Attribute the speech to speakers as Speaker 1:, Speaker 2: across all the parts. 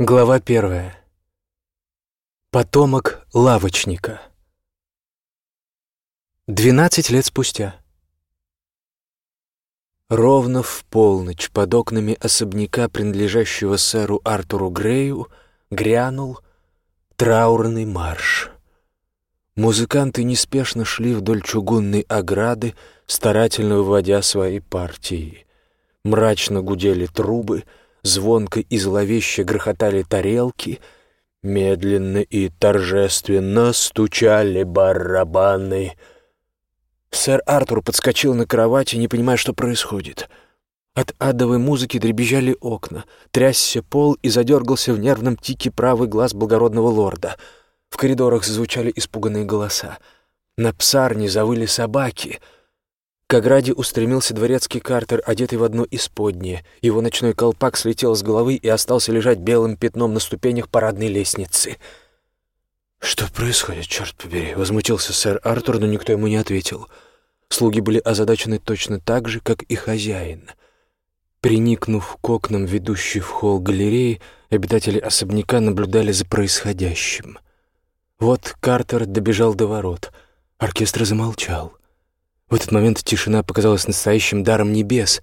Speaker 1: Глава первая. Потомок лавочника. Двенадцать лет спустя. Ровно в полночь под окнами особняка, принадлежащего сэру Артуру Грею, грянул траурный марш. Музыканты неспешно шли вдоль чугунной ограды, старательно выводя свои партии. Мрачно гудели трубы — звонко и зловеще грохотали тарелки, медленно и торжественно стучали барабаны. Сэр Артур подскочил на кровати, не понимая, что происходит. От адовой музыки дребезжали окна, трясся пол и задергался в нервном тике правый глаз благородного лорда. В коридорах зазвучали испуганные голоса. На псарне завыли собаки — к ограде устремился дворецкий Картер, одетый в одно исподнее. Его ночной колпак слетел с головы и остался лежать белым пятном на ступенях парадной лестницы. «Что происходит, черт побери?» — возмутился сэр Артур, но никто ему не ответил. Слуги были озадачены точно так же, как и хозяин. Приникнув к окнам, ведущей в холл галереи, обитатели особняка наблюдали за происходящим. Вот Картер добежал до ворот. Оркестр замолчал — в этот момент тишина показалась настоящим даром небес.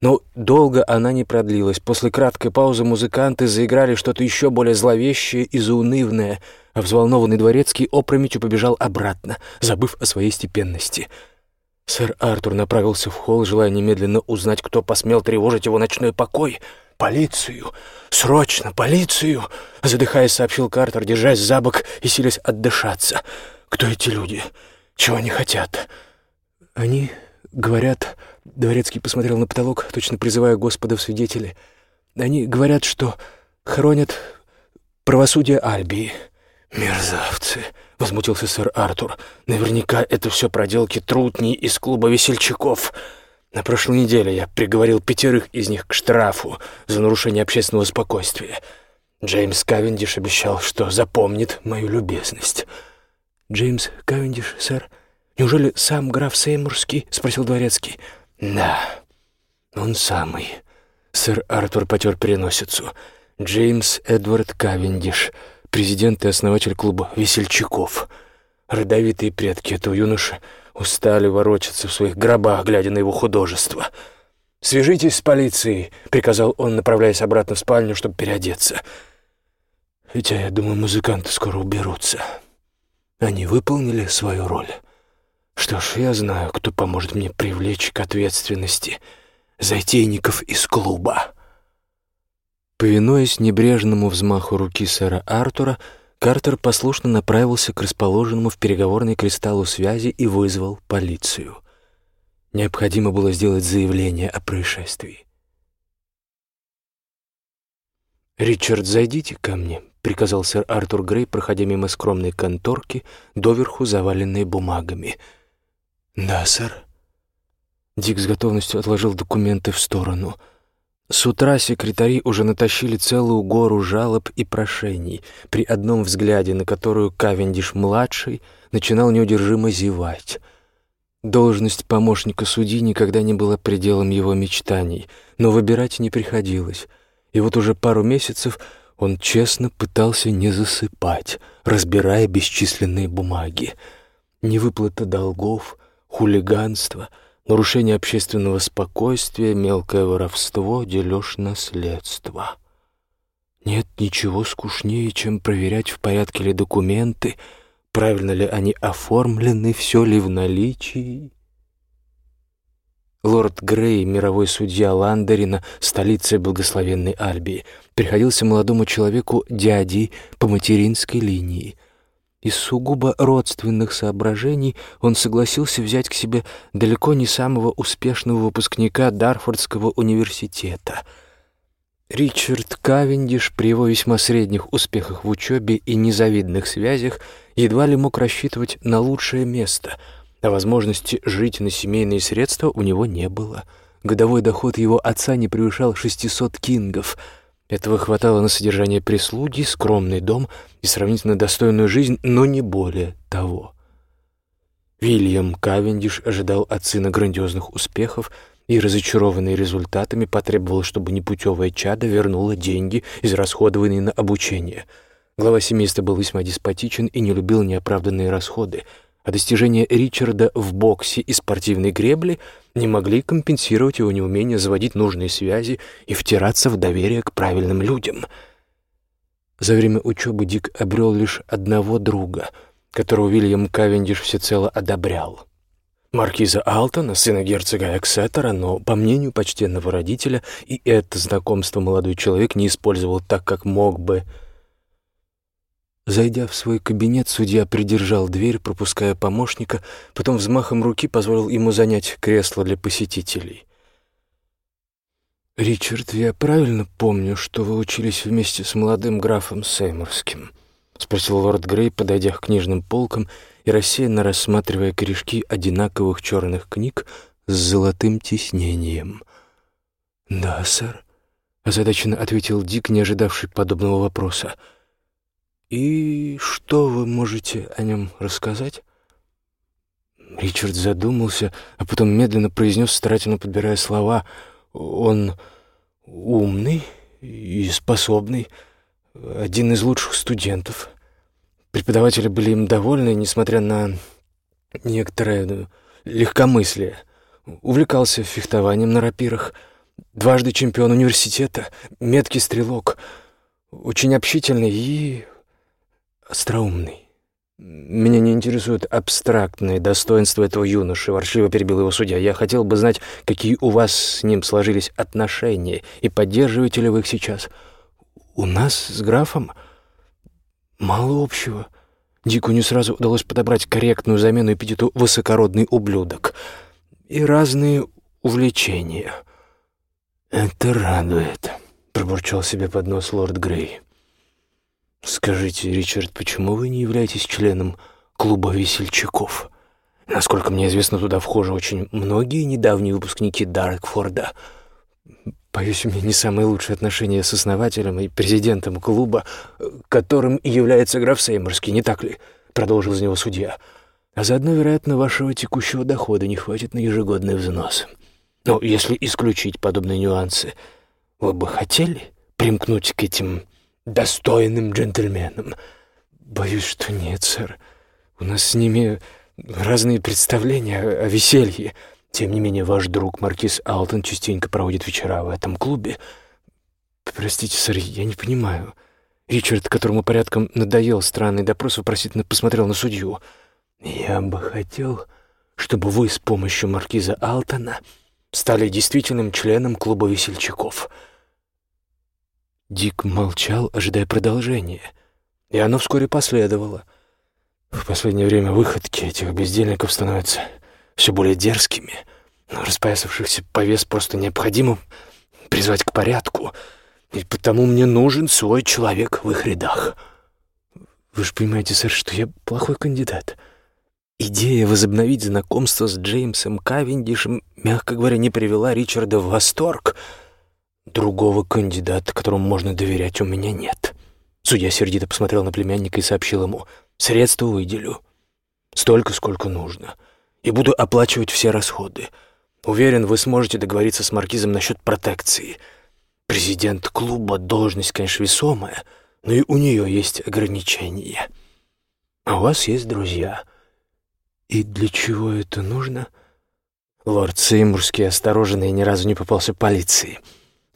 Speaker 1: Но долго она не продлилась. После краткой паузы музыканты заиграли что-то еще более зловещее и заунывное, а взволнованный дворецкий опрометью побежал обратно, забыв о своей степенности. Сэр Артур направился в холл, желая немедленно узнать, кто посмел тревожить его ночной покой. «Полицию! Срочно, полицию!» Задыхаясь, сообщил Картер, держась за бок и силясь отдышаться. «Кто эти люди? Чего они хотят?» «Они говорят...» — Дворецкий посмотрел на потолок, точно призывая Господа в свидетели. «Они говорят, что хоронят правосудие Альбии». «Мерзавцы!» — возмутился сэр Артур. «Наверняка это все проделки трутней из клуба весельчаков. На прошлой неделе я приговорил пятерых из них к штрафу за нарушение общественного спокойствия. Джеймс Кавендиш обещал, что запомнит мою любезность». «Джеймс Кавендиш, сэр?» Неужели сам граф Сеймурский?» — спросил дворецкий. «Да, он самый». Сэр Артур потер переносицу. «Джеймс Эдвард Кавендиш, президент и основатель клуба весельчаков. Родовитые предки этого юноши устали ворочаться в своих гробах, глядя на его художество. «Свяжитесь с полицией», — приказал он, направляясь обратно в спальню, чтобы переодеться. «Хотя, я думаю, музыканты скоро уберутся. Они выполнили свою роль». Что ж, я знаю, кто поможет мне привлечь к ответственности затейников из клуба. Повинуясь небрежному взмаху руки сэра Артура, Картер послушно направился к расположенному в переговорной кристаллу связи и вызвал полицию. Необходимо было сделать заявление о происшествии. «Ричард, зайдите ко мне», — приказал сэр Артур Грей, проходя мимо скромной конторки, доверху заваленной бумагами — «Да, сэр». Дик с готовностью отложил документы в сторону. С утра секретари уже натащили целую гору жалоб и прошений, при одном взгляде на которую Кавендиш-младший начинал неудержимо зевать. Должность помощника судьи никогда не была пределом его мечтаний, но выбирать не приходилось. И вот уже пару месяцев он честно пытался не засыпать, разбирая бесчисленные бумаги. Невыплата долгов — хулиганство, нарушение общественного спокойствия, мелкое воровство, дележ наследства. Нет ничего скучнее, чем проверять, в порядке ли документы, правильно ли они оформлены, все ли в наличии. Лорд Грей, мировой судья Ландерина, столицы благословенной Альбии, приходился молодому человеку дядей по материнской линии — из сугубо родственных соображений он согласился взять к себе далеко не самого успешного выпускника Дарфордского университета. Ричард Кавендиш при его весьма средних успехах в учебе и незавидных связях едва ли мог рассчитывать на лучшее место, а возможности жить на семейные средства у него не было. Годовой доход его отца не превышал 600 кингов — этого хватало на содержание прислуги, скромный дом и сравнительно достойную жизнь, но не более того. Вильям Кавендиш ожидал от сына грандиозных успехов, и, разочарованный результатами, потребовал, чтобы непутевое чадо вернуло деньги, израсходованные на обучение. Глава семейства был весьма деспотичен и не любил неоправданные расходы, а достижения Ричарда в боксе и спортивной гребле не могли компенсировать его неумение заводить нужные связи и втираться в доверие к правильным людям. За время учебы Дик обрел лишь одного друга, которого Уильям Кавендиш всецело одобрял — маркиза Алтона, сына герцога Эксетера, но, по мнению почтенного родителя, и это знакомство молодой человек не использовал так, как мог бы. Зайдя в свой кабинет, судья придержал дверь, пропуская помощника, потом взмахом руки позволил ему занять кресло для посетителей. «Ричард, я правильно помню, что вы учились вместе с молодым графом Сеймурским?» — спросил лорд Грей, подойдя к книжным полкам и рассеянно рассматривая корешки одинаковых черных книг с золотым тиснением. «Да, сэр», — озадаченно ответил Дик, не ожидавший подобного вопроса. «И что вы можете о нем рассказать?» Ричард задумался, а потом медленно произнес, старательно подбирая слова. «Он умный и способный, один из лучших студентов». Преподаватели были им довольны, несмотря на некоторое ну, легкомыслие. Увлекался фехтованием на рапирах, дважды чемпион университета, меткий стрелок, очень общительный и остроумный. «Меня не интересуют абстрактные достоинства этого юноши», — ворчливо перебил его судья. «Я хотел бы знать, какие у вас с ним сложились отношения, и поддерживаете ли вы их сейчас?» «У нас с графом?» Мало общего. Дику не сразу удалось подобрать корректную замену эпитету «высокородный ублюдок». И разные увлечения. «Это радует», — пробурчал себе под нос лорд Грей. «Скажите, Ричард, почему вы не являетесь членом клуба весельчаков? Насколько мне известно, туда вхожи очень многие недавние выпускники Даркфорда». Боюсь, у меня не самые лучшие отношения с основателем и президентом клуба, которым является граф Сейморский, не так ли?» — продолжил за него судья. «А заодно, вероятно, вашего текущего дохода не хватит на ежегодный взнос. Но если исключить подобные нюансы, вы бы хотели примкнуть к этим достойным джентльменам?» «Боюсь, что нет, сэр. У нас с ними разные представления о веселье». Тем не менее, ваш друг маркиз Алтон частенько проводит вечера в этом клубе. Простите, сэр, я не понимаю. Ричард, которому порядком надоел странный допрос, вопросительно посмотрел на судью. Я бы хотел, чтобы вы с помощью маркиза Алтона стали действительным членом клуба весельчаков. Дик молчал, ожидая продолжения, и оно вскоре последовало. В последнее время выходки этих бездельников становятся все более дерзкими. Но распоясавшихся повес просто необходимо призвать к порядку, и потому мне нужен свой человек в их рядах. Вы же понимаете, сэр, что я плохой кандидат. Идея возобновить знакомство с Джеймсом Кавендишем, мягко говоря, не привела Ричарда в восторг. Другого кандидата, которому можно доверять, у меня нет. Судья сердито посмотрел на племянника и сообщил ему, «Средства выделю. Столько, сколько нужно и буду оплачивать все расходы. Уверен, вы сможете договориться с маркизом насчет протекции. Президент клуба — должность, конечно, весомая, но и у нее есть ограничения. А у вас есть друзья. И для чего это нужно? Лорд Сеймурский осторожен и ни разу не попался полиции.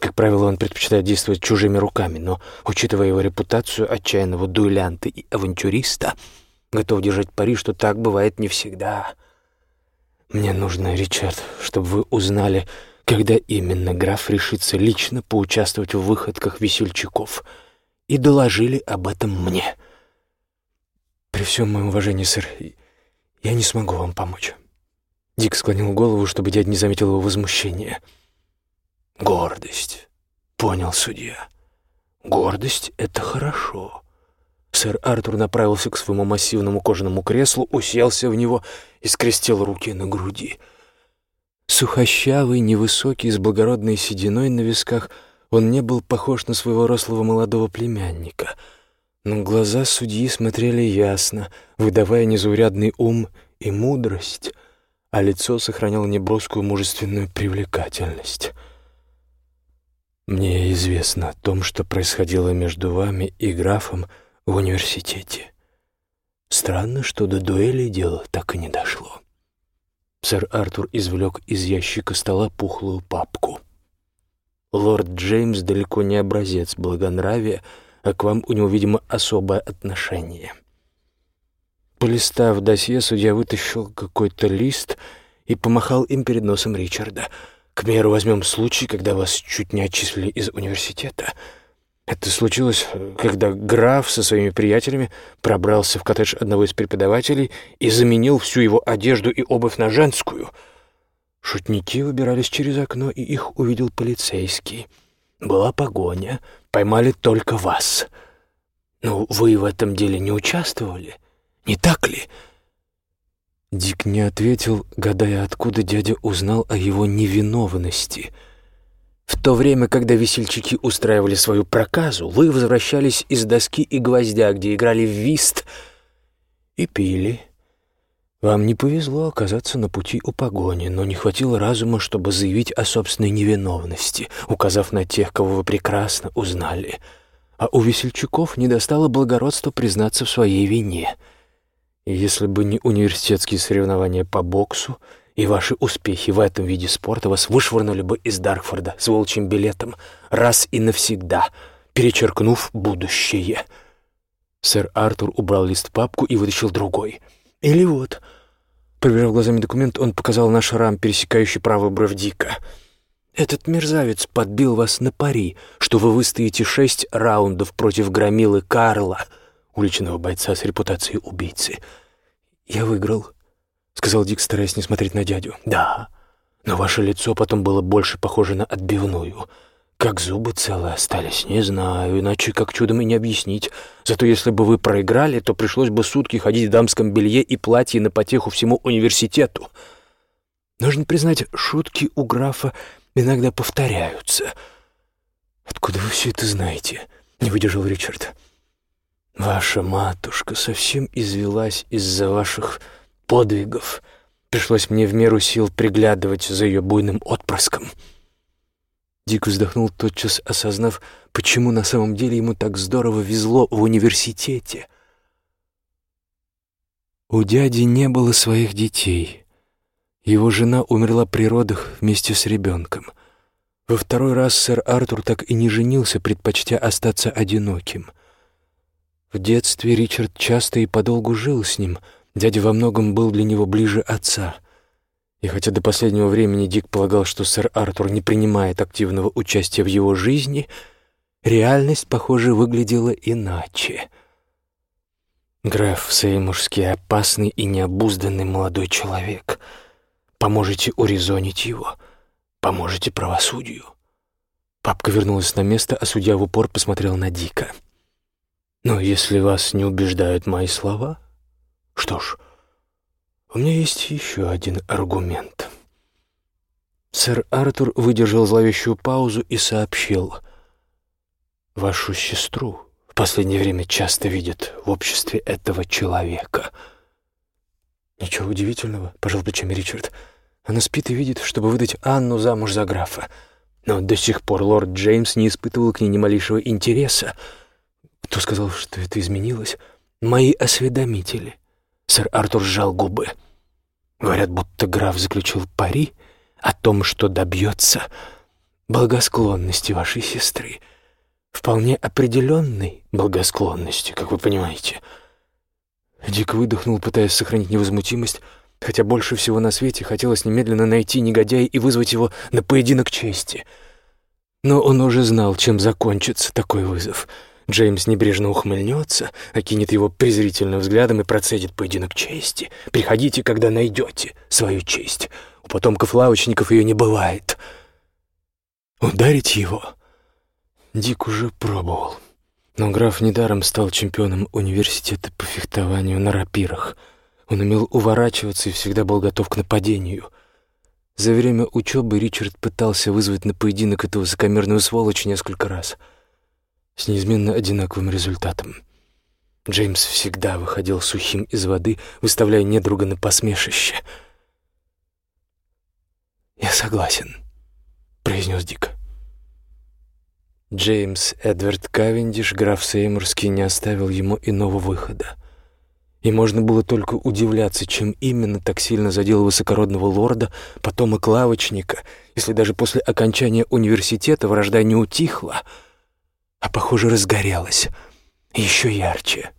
Speaker 1: Как правило, он предпочитает действовать чужими руками, но, учитывая его репутацию отчаянного дуэлянта и авантюриста, готов держать пари, что так бывает не всегда — «Мне нужно, Ричард, чтобы вы узнали, когда именно граф решится лично поучаствовать в выходках весельчаков, и доложили об этом мне. При всем моем уважении, сэр, я не смогу вам помочь». Дик склонил голову, чтобы дядь не заметил его возмущения. «Гордость», — понял судья. «Гордость — это хорошо». Сэр Артур направился к своему массивному кожаному креслу, уселся в него и скрестил руки на груди. Сухощавый, невысокий, с благородной сединой на висках, он не был похож на своего рослого молодого племянника. Но глаза судьи смотрели ясно, выдавая незаурядный ум и мудрость, а лицо сохраняло неброскую мужественную привлекательность. «Мне известно о том, что происходило между вами и графом в университете. Странно, что до дуэли дело так и не дошло». Сэр Артур извлек из ящика стола пухлую папку. «Лорд Джеймс далеко не образец благонравия, а к вам у него, видимо, особое отношение». Полистав досье, судья вытащил какой-то лист и помахал им перед носом Ричарда. «К меру возьмем случай, когда вас чуть не отчислили из университета». Это случилось, когда граф со своими приятелями пробрался в коттедж одного из преподавателей и заменил всю его одежду и обувь на женскую. Шутники выбирались через окно, и их увидел полицейский. Была погоня, поймали только вас. Ну, вы в этом деле не участвовали, не так ли?» Дик не ответил, гадая, откуда дядя узнал о его невиновности — в то время, когда весельчаки устраивали свою проказу, вы возвращались из доски и гвоздя, где играли в вист, и пили. Вам не повезло оказаться на пути у погони, но не хватило разума, чтобы заявить о собственной невиновности, указав на тех, кого вы прекрасно узнали. А у весельчаков не достало благородства признаться в своей вине. Если бы не университетские соревнования по боксу — и ваши успехи в этом виде спорта вас вышвырнули бы из Даркфорда с волчьим билетом раз и навсегда, перечеркнув будущее. Сэр Артур убрал лист папку и вытащил другой. Или вот... Проверяв глазами документ, он показал на шрам, пересекающий правую бровь Дика. «Этот мерзавец подбил вас на пари, что вы выстоите шесть раундов против громилы Карла, уличного бойца с репутацией убийцы. Я выиграл. — сказал Дик, стараясь не смотреть на дядю. «Да, но ваше лицо потом было больше похоже на отбивную. Как зубы целые остались, не знаю, иначе как чудом и не объяснить. Зато если бы вы проиграли, то пришлось бы сутки ходить в дамском белье и платье на потеху всему университету. Нужно признать, шутки у графа иногда повторяются. Откуда вы все это знаете?» — не выдержал Ричард. «Ваша матушка совсем извелась из-за ваших подвигов. Пришлось мне в меру сил приглядывать за ее буйным отпрыском. Дик вздохнул, тотчас осознав, почему на самом деле ему так здорово везло в университете. У дяди не было своих детей. Его жена умерла при родах вместе с ребенком. Во второй раз сэр Артур так и не женился, предпочтя остаться одиноким. В детстве Ричард часто и подолгу жил с ним — Дядя во многом был для него ближе отца. И хотя до последнего времени Дик полагал, что сэр Артур не принимает активного участия в его жизни, реальность, похоже, выглядела иначе. Граф Сеймурский опасный и необузданный молодой человек. Поможете урезонить его, поможете правосудию. Папка вернулась на место, а судья в упор посмотрел на Дика. «Но если вас не убеждают мои слова, что ж, у меня есть еще один аргумент. Сэр Артур выдержал зловещую паузу и сообщил. «Вашу сестру в последнее время часто видят в обществе этого человека». «Ничего удивительного», — пожал плечами Ричард. «Она спит и видит, чтобы выдать Анну замуж за графа. Но до сих пор лорд Джеймс не испытывал к ней ни малейшего интереса. Кто сказал, что это изменилось? Мои осведомители. Сэр Артур сжал губы. Говорят, будто граф заключил пари о том, что добьется благосклонности вашей сестры. Вполне определенной благосклонности, как вы понимаете. Дик выдохнул, пытаясь сохранить невозмутимость, хотя больше всего на свете хотелось немедленно найти негодяя и вызвать его на поединок чести. Но он уже знал, чем закончится такой вызов — Джеймс небрежно ухмыльнется, окинет его презрительным взглядом и процедит поединок чести. «Приходите, когда найдете свою честь. У потомков лавочников ее не бывает». Ударить его? Дик уже пробовал. Но граф недаром стал чемпионом университета по фехтованию на рапирах. Он умел уворачиваться и всегда был готов к нападению. За время учебы Ричард пытался вызвать на поединок эту высокомерную сволочь несколько раз — с неизменно одинаковым результатом. Джеймс всегда выходил сухим из воды, выставляя недруга на посмешище. «Я согласен», — произнес Дик. Джеймс Эдвард Кавендиш, граф Сеймурский, не оставил ему иного выхода. И можно было только удивляться, чем именно так сильно задел высокородного лорда, потомок лавочника, если даже после окончания университета вражда не утихла, а, похоже, разгорелась еще ярче.